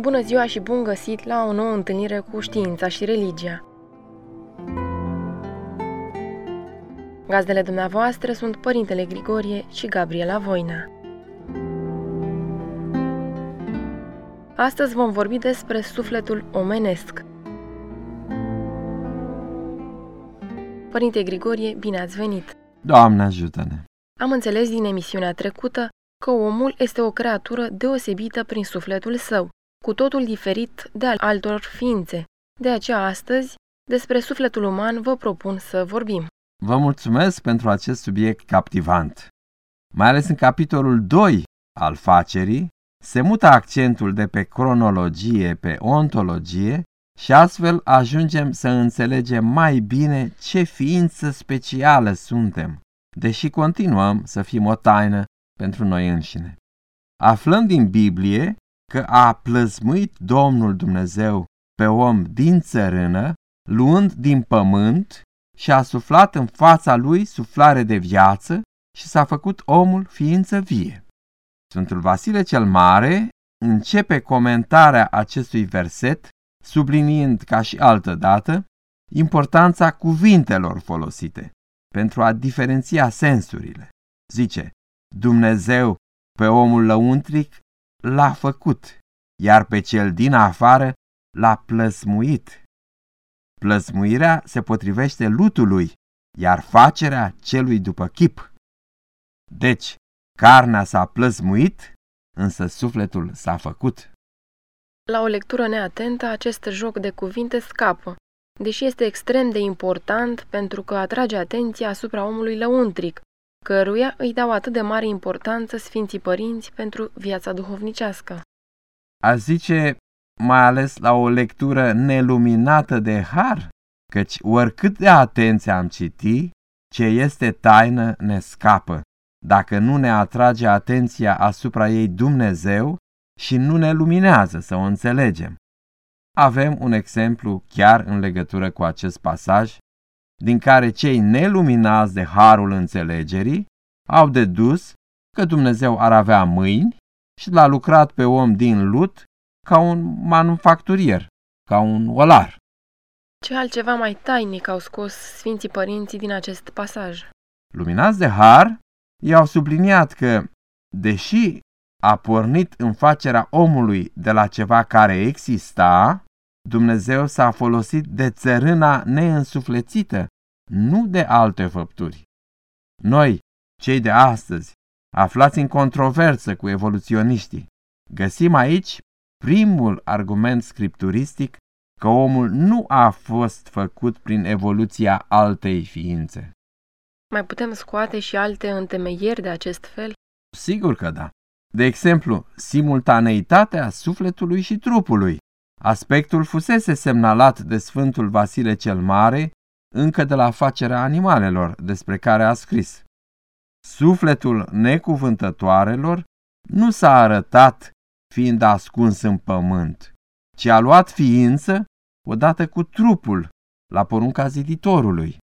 Bună ziua și bun găsit la o nouă întâlnire cu știința și religia. Gazdele dumneavoastră sunt Părintele Grigorie și Gabriela Voina. Astăzi vom vorbi despre sufletul omenesc. Părinte Grigorie, bine ați venit! Doamne ajută-ne! Am înțeles din emisiunea trecută că omul este o creatură deosebită prin sufletul său, cu totul diferit de al altor ființe. De aceea astăzi, despre sufletul uman vă propun să vorbim. Vă mulțumesc pentru acest subiect captivant. Mai ales în capitolul 2 al facerii, se mută accentul de pe cronologie pe ontologie și astfel ajungem să înțelegem mai bine ce ființă specială suntem, deși continuăm să fim o taină pentru noi înșine. Aflăm din Biblie că a plăzmuit Domnul Dumnezeu pe om din țărână, luând din pământ și a suflat în fața lui suflare de viață și s-a făcut omul ființă vie. Sfântul Vasile cel Mare începe comentarea acestui verset subliniind ca și altă dată importanța cuvintelor folosite pentru a diferenția sensurile. Zice, Dumnezeu pe omul lăuntric l-a făcut, iar pe cel din afară l-a plăsmuit. Plăsmuirea se potrivește lutului, iar facerea celui după chip. Deci, carnea s-a plăsmuit, însă sufletul s-a făcut. La o lectură neatentă, acest joc de cuvinte scapă, deși este extrem de important pentru că atrage atenția asupra omului lăuntric, căruia îi dau atât de mare importanță Sfinții Părinți pentru viața duhovnicească. A zice mai ales la o lectură neluminată de har, căci oricât de atenție am citi, ce este taină ne scapă, dacă nu ne atrage atenția asupra ei Dumnezeu și nu ne luminează să o înțelegem. Avem un exemplu chiar în legătură cu acest pasaj din care cei neluminați de harul înțelegerii au dedus că Dumnezeu ar avea mâini și l-a lucrat pe om din lut ca un manufacturier, ca un olar. Ce altceva mai tainic au scos Sfinții Părinții din acest pasaj? Luminați de har, i-au subliniat că, deși a pornit în facerea omului de la ceva care exista, Dumnezeu s-a folosit de țărâna neînsuflețită, nu de alte făpturi. Noi, cei de astăzi, aflați în controversă cu evoluționiștii, găsim aici primul argument scripturistic că omul nu a fost făcut prin evoluția altei ființe. Mai putem scoate și alte întemeieri de acest fel? Sigur că da. De exemplu, simultaneitatea sufletului și trupului. Aspectul fusese semnalat de Sfântul Vasile cel Mare încă de la facerea animalelor despre care a scris. Sufletul necuvântătoarelor nu s-a arătat fiind ascuns în pământ, ci a luat ființă odată cu trupul la porunca ziditorului.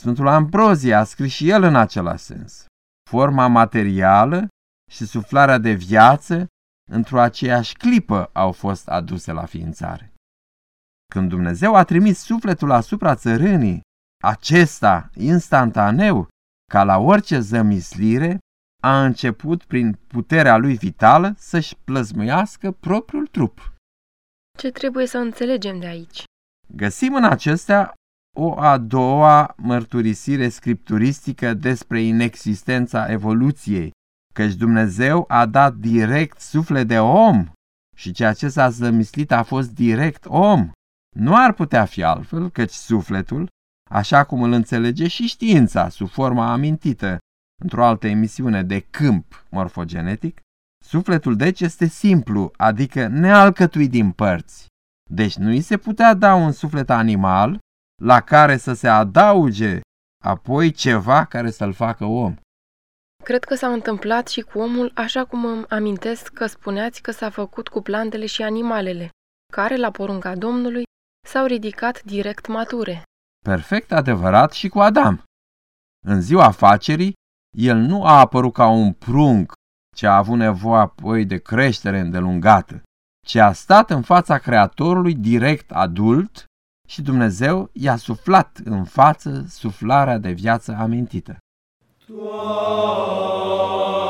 Sfântul Ambrozie a scris și el în același sens. Forma materială și suflarea de viață într-o aceeași clipă au fost aduse la ființare. Când Dumnezeu a trimis sufletul asupra țărânii, acesta, instantaneu, ca la orice zămislire, a început prin puterea lui vitală să-și plăzmuiască propriul trup. Ce trebuie să înțelegem de aici? Găsim în acestea o a doua mărturisire scripturistică despre inexistența evoluției, căci Dumnezeu a dat direct suflet de om și ceea ce s-a zămislit a fost direct om. Nu ar putea fi altfel, căci sufletul, așa cum îl înțelege și știința sub forma amintită într-o altă emisiune de câmp morfogenetic, sufletul deci este simplu, adică nealcătuit din părți. Deci nu îi se putea da un suflet animal la care să se adauge apoi ceva care să-l facă om. Cred că s-a întâmplat și cu omul așa cum îmi amintesc că spuneați că s-a făcut cu plantele și animalele, care, la porunca Domnului, s-au ridicat direct mature. Perfect adevărat și cu Adam. În ziua afacerii, el nu a apărut ca un prunc ce a avut nevoie apoi de creștere îndelungată, ci a stat în fața Creatorului direct adult și Dumnezeu i-a suflat în față suflarea de viață amintită. Tua.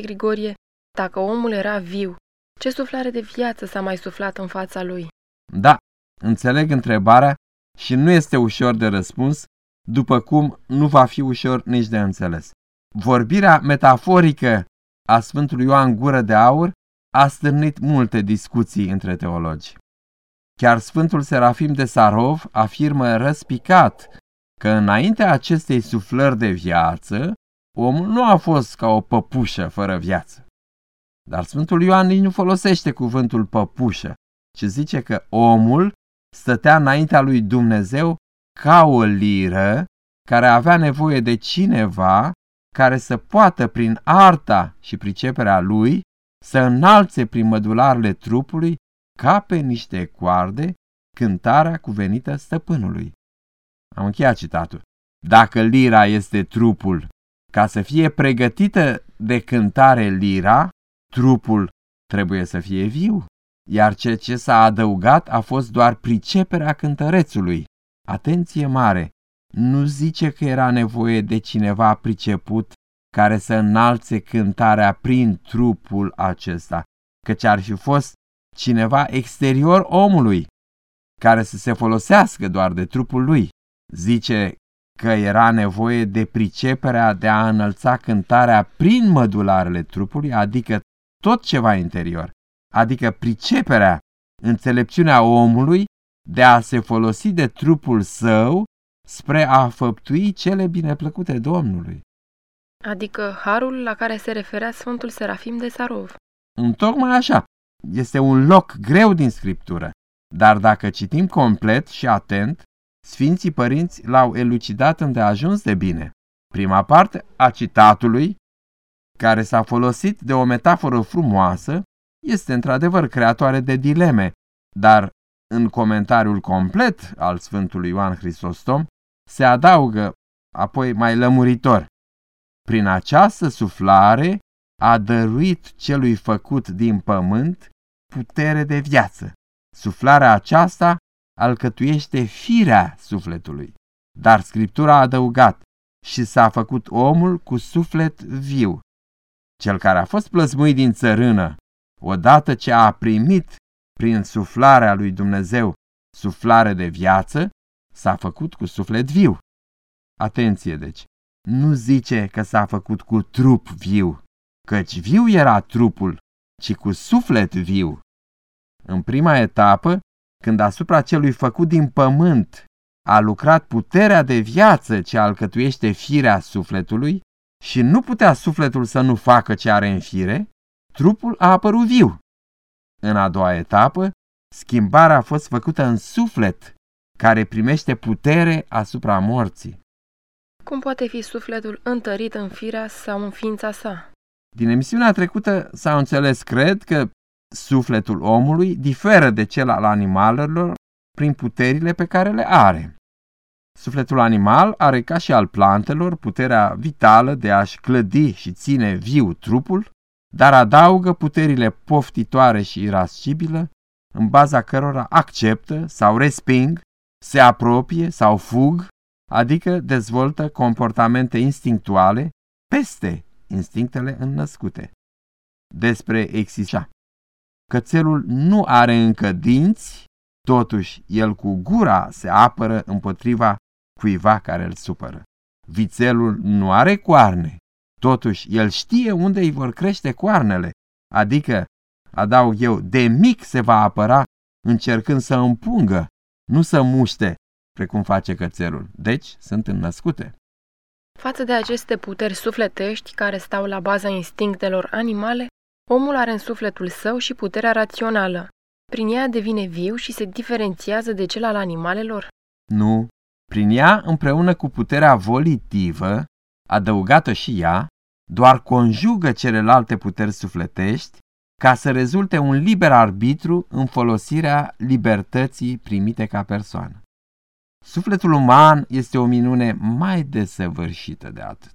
Părinte Grigorie, dacă omul era viu, ce suflare de viață s-a mai suflat în fața lui? Da, înțeleg întrebarea și nu este ușor de răspuns, după cum nu va fi ușor nici de înțeles. Vorbirea metaforică a Sfântului Ioan Gură de Aur a stârnit multe discuții între teologi. Chiar Sfântul Serafim de Sarov afirmă răspicat că înaintea acestei suflări de viață, omul nu a fost ca o păpușă fără viață. Dar Sfântul Ioan nici nu folosește cuvântul păpușă, ci zice că omul stătea înaintea lui Dumnezeu ca o liră care avea nevoie de cineva care să poată prin arta și priceperea lui să înalțe prin mădularele trupului ca pe niște coarde cântarea cuvenită stăpânului. Am încheiat citatul. Dacă lira este trupul, ca să fie pregătită de cântare lira, trupul trebuie să fie viu, iar ce ce s-a adăugat a fost doar priceperea cântărețului. Atenție mare! Nu zice că era nevoie de cineva priceput care să înalțe cântarea prin trupul acesta, căci ar fi fost cineva exterior omului, care să se folosească doar de trupul lui. Zice că era nevoie de priceperea de a înălța cântarea prin mădularele trupului, adică tot ceva interior, adică priceperea, înțelepciunea omului de a se folosi de trupul său spre a făptui cele bineplăcute Domnului. Adică harul la care se referea Sfântul Serafim de Sarov. Întocmai așa. Este un loc greu din Scriptură, dar dacă citim complet și atent, Sfinții Părinți l-au elucidat îndeajuns de bine. Prima parte a citatului, care s-a folosit de o metaforă frumoasă, este într-adevăr creatoare de dileme, dar în comentariul complet al Sfântului Ioan Hristostom se adaugă apoi mai lămuritor. Prin această suflare a dăruit celui făcut din pământ putere de viață. Suflarea aceasta alcătuiește firea sufletului. Dar Scriptura a adăugat și s-a făcut omul cu suflet viu. Cel care a fost plăsmuit din țărână, odată ce a primit prin suflarea lui Dumnezeu suflare de viață, s-a făcut cu suflet viu. Atenție deci, nu zice că s-a făcut cu trup viu, căci viu era trupul, ci cu suflet viu. În prima etapă, când asupra celui făcut din pământ a lucrat puterea de viață ce alcătuiește firea sufletului și nu putea sufletul să nu facă ce are în fire, trupul a apărut viu. În a doua etapă, schimbarea a fost făcută în suflet, care primește putere asupra morții. Cum poate fi sufletul întărit în firea sau în ființa sa? Din emisiunea trecută s-a înțeles, cred, că sufletul omului diferă de cel al animalelor prin puterile pe care le are. Sufletul animal are ca și al plantelor puterea vitală de a-și clădi și ține viu trupul, dar adaugă puterile poftitoare și irascibilă, în baza cărora acceptă sau resping, se apropie sau fug, adică dezvoltă comportamente instinctuale peste instinctele înnăscute. Despre existența. Cățelul nu are încă dinți, totuși el cu gura se apără împotriva cuiva care îl supără. Vițelul nu are coarne, totuși el știe unde îi vor crește coarnele, adică, adaug eu, de mic se va apăra încercând să împungă, nu să muște, precum face cățelul. Deci sunt înnăscute. Față de aceste puteri sufletești care stau la baza instinctelor animale, omul are în sufletul său și puterea rațională. Prin ea devine viu și se diferențiază de cel al animalelor? Nu. Prin ea, împreună cu puterea volitivă, adăugată și ea, doar conjugă celelalte puteri sufletești ca să rezulte un liber arbitru în folosirea libertății primite ca persoană. Sufletul uman este o minune mai desăvârșită de atât.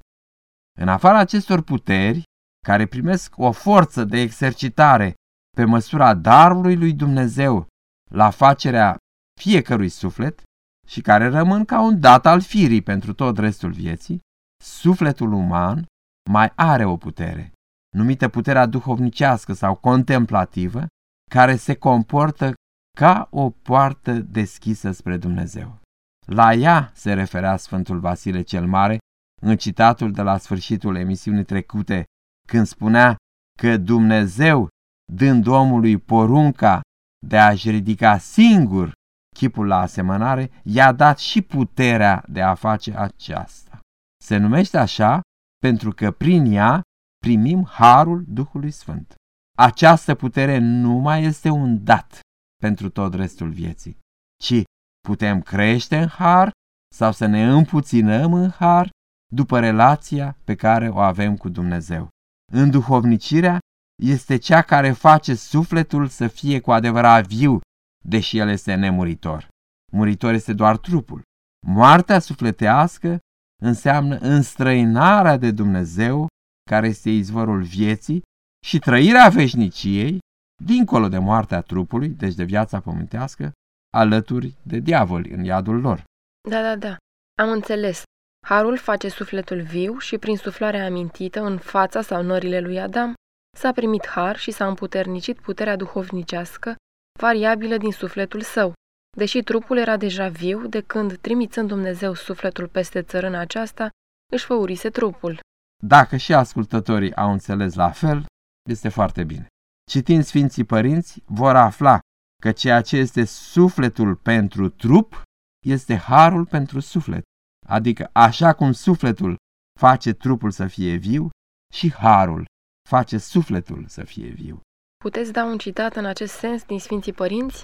În afara acestor puteri, care primesc o forță de exercitare pe măsura darului lui Dumnezeu la facerea fiecărui suflet și care rămân ca un dat al firii pentru tot restul vieții, sufletul uman mai are o putere, numită puterea duhovnicească sau contemplativă, care se comportă ca o poartă deschisă spre Dumnezeu. La ea se referea Sfântul Vasile cel Mare în citatul de la sfârșitul emisiunii trecute, când spunea că Dumnezeu, dând omului porunca de a-și ridica singur chipul la asemănare, i-a dat și puterea de a face aceasta. Se numește așa pentru că prin ea primim harul Duhului Sfânt. Această putere nu mai este un dat pentru tot restul vieții, ci putem crește în har sau să ne împuținăm în har după relația pe care o avem cu Dumnezeu. Înduhovnicirea este cea care face sufletul să fie cu adevărat viu, deși el este nemuritor. Muritor este doar trupul. Moartea sufletească înseamnă înstrăinarea de Dumnezeu, care este izvorul vieții, și trăirea veșniciei, dincolo de moartea trupului, deci de viața pământească, alături de diavoli în iadul lor. Da, da, da. Am înțeles. Harul face sufletul viu și prin suflarea amintită în fața sau norile lui Adam s-a primit har și s-a împuternicit puterea duhovnicească, variabilă din sufletul său. Deși trupul era deja viu, de când, trimițând Dumnezeu sufletul peste țărâna aceasta, își făurise trupul. Dacă și ascultătorii au înțeles la fel, este foarte bine. Citind Sfinții Părinți, vor afla că ceea ce este sufletul pentru trup este harul pentru suflet. Adică așa cum sufletul face trupul să fie viu, și harul face sufletul să fie viu. Puteți da un citat în acest sens din Sfinții Părinți?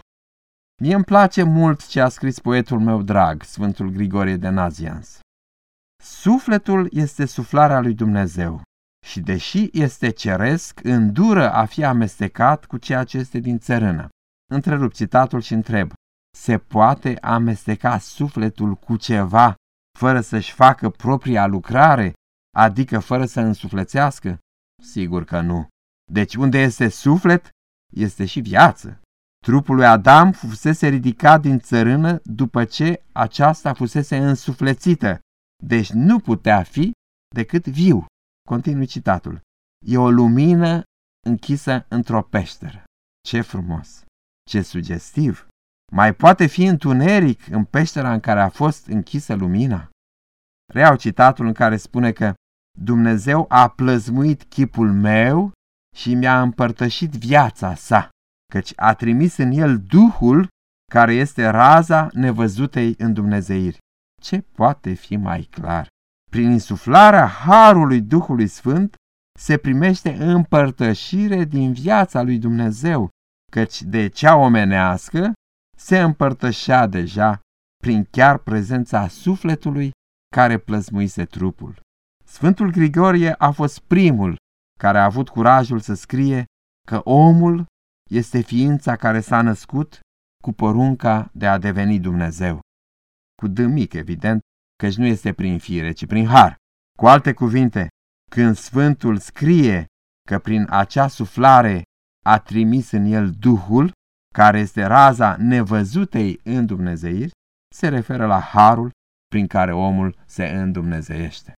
Mie îmi place mult ce a scris poetul meu drag, Sfântul Grigorie de Nazians. Sufletul este suflarea lui Dumnezeu și deși este ceresc, îndură a fi amestecat cu ceea ce este din țărână. Întrerup citatul și întreb, se poate amesteca sufletul cu ceva fără să-și facă propria lucrare, adică fără să însuflețească? Sigur că nu. Deci unde este suflet, este și viață. Trupul lui Adam fusese ridicat din țărână după ce aceasta fusese însuflețită, deci nu putea fi decât viu. Continui citatul. E o lumină închisă într-o peșteră. Ce frumos! Ce sugestiv! Mai poate fi întuneric în peștera în care a fost închisă lumina? Reau citatul în care spune că Dumnezeu a plăzmuit chipul meu și mi-a împărtășit viața sa, căci a trimis în el Duhul care este raza nevăzutei în Dumnezeiri. Ce poate fi mai clar? Prin insuflarea Harului Duhului Sfânt se primește împărtășire din viața lui Dumnezeu, căci de cea omenească se împărtășea deja prin chiar prezența sufletului care plăzmuise trupul. Sfântul Grigorie a fost primul care a avut curajul să scrie că omul este ființa care s-a născut cu porunca de a deveni Dumnezeu. Cu D mic, evident, căci nu este prin fire, ci prin har. Cu alte cuvinte, când Sfântul scrie că prin acea suflare a trimis în el Duhul, care este raza nevăzutei în Dumnezeiri, se referă la harul prin care omul se îndumnezeiește.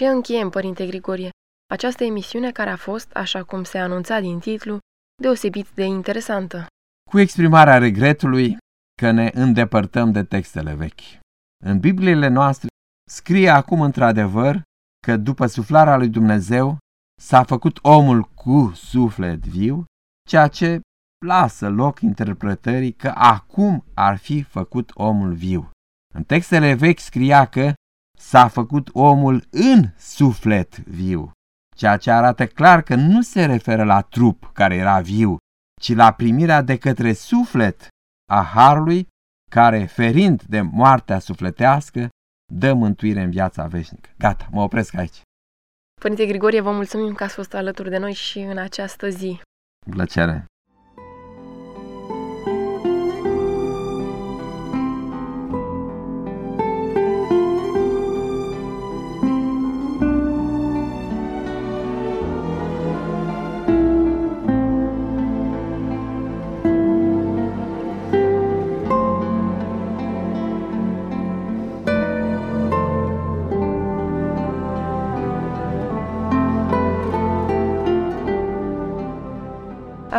Ce încheiem, Părinte Grigorie? Această emisiune care a fost, așa cum se anunța din titlu, deosebit de interesantă. Cu exprimarea regretului că ne îndepărtăm de textele vechi. În Bibliile noastre scrie acum într-adevăr că după suflarea lui Dumnezeu s-a făcut omul cu suflet viu, ceea ce lasă loc interpretării că acum ar fi făcut omul viu. În textele vechi scria că s-a făcut omul în suflet viu, ceea ce arată clar că nu se referă la trup care era viu, ci la primirea de către suflet a Harului, care, ferind de moartea sufletească, dă mântuire în viața veșnică. Gata, mă opresc aici. Părinte Grigorie, vă mulțumim că ați fost alături de noi și în această zi. Plăcere!